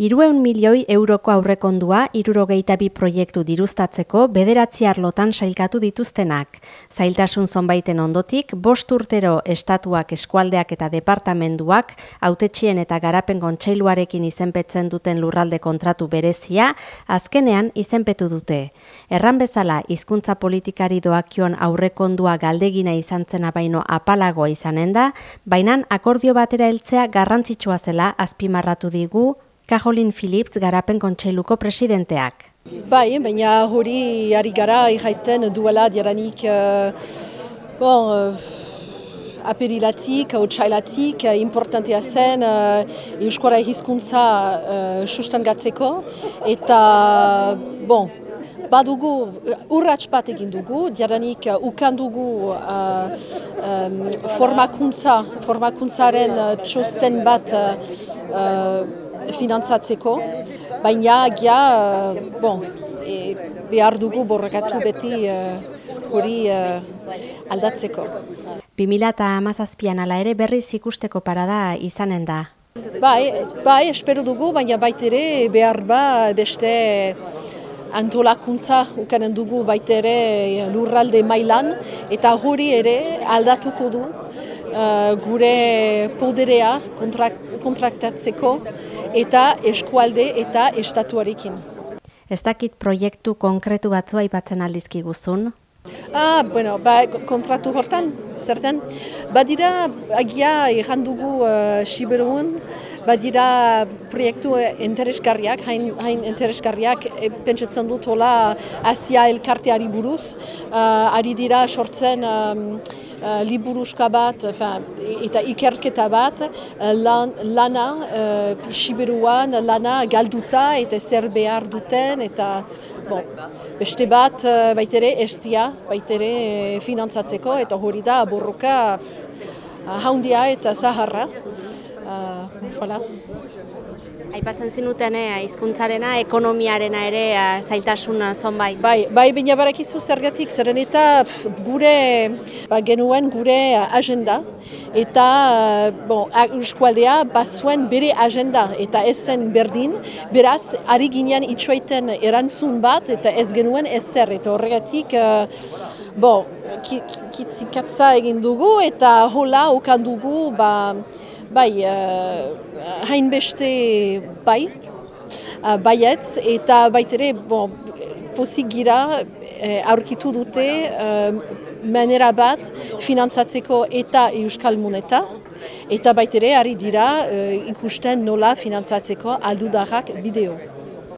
Irueun milioi euroko aurrekondua irurogeita bi proiektu diruztatzeko bederatzi arlotan sailkatu dituztenak. Zailtasun zonbaiten ondotik, bost urtero estatuak eskualdeak eta departamenduak autetxien eta garapen kontseiluarekin izenpetzen duten lurralde kontratu berezia, azkenean izenpetu dute. Erran bezala, hizkuntza politikari doakion aurrekondua galdegina izan zena baino apalagoa izanen da, bainan akordio batera heltzea garrantzitsua zela azpimarratu digu Kajolin Philips garapen kontseiluko presidenteak. Bai, baina hori ari gara irraiten duela diaranik uh, bon, uh, aperilatik, otxailatik, uh, importantea zen uh, Euskara hizkuntza uh, sustangatzeko eta bon, badugu urrats bat egin dugu, diaranik uh, ukan dugu uh, um, formakuntza, formakuntzaren uh, txosten bat uh, finantzatzeko, baina gia, uh, bon, e, behar dugu borrakatu beti uh, hori uh, aldatzeko. 2008an ala ere berriz ikusteko parada izanen da. Bai, bai, espero dugu, baina baitere behar ba beste antolakuntza ukanen dugu baitere lurralde mailan, eta hori ere aldatuko du uh, gure poderea kontraktatzeko eta eskualde eta estatuarekin. Ez dakit proiektu konkretu batzua aipatzen aldizki guzun? Ah, bueno, ba, kontratu hortan, zerten. Badira, agia errandugu uh, Siberun, badira proiektu interesgarriak, hain, hain interesgarriak, e, pentsatzen dut hola Asia elkarteari buruz, uh, ari dira sortzen um, uh, liburuska bat, eta ikerketa bat, uh, lan, lana, uh, Siberuan, lana galduta, eta zer behar duten, eta bon, beste bat uh, baitere estia, baitere uh, finantzatzeko, eta hori da borroka uh, haundia eta zaharra. Uh, Aipatzen zinuten, eh, hizkuntzarena, ekonomiarena ere uh, zailtasun zonbait. Bai, bai baina barakizu zergatik, zeren eta gure, ba, genuen gure agenda, eta bon, eskualdea bazuen bere agenda, eta ez zen berdin, beraz, ari ginean itxoiten erantzun bat, eta ez genuen ez zer, eta horregatik, uh, bon, kitzikatza egin dugu, eta hola okan dugu, ba, bai, uh, hainbeste bai, uh, baietz, eta baitere, bon, pozik gira, eh, aurkitu dute uh, manera bat finantzatzeko eta euskal moneta, eta baitere, ari dira uh, ikusten nola finantzatzeko aldudarrak bideo.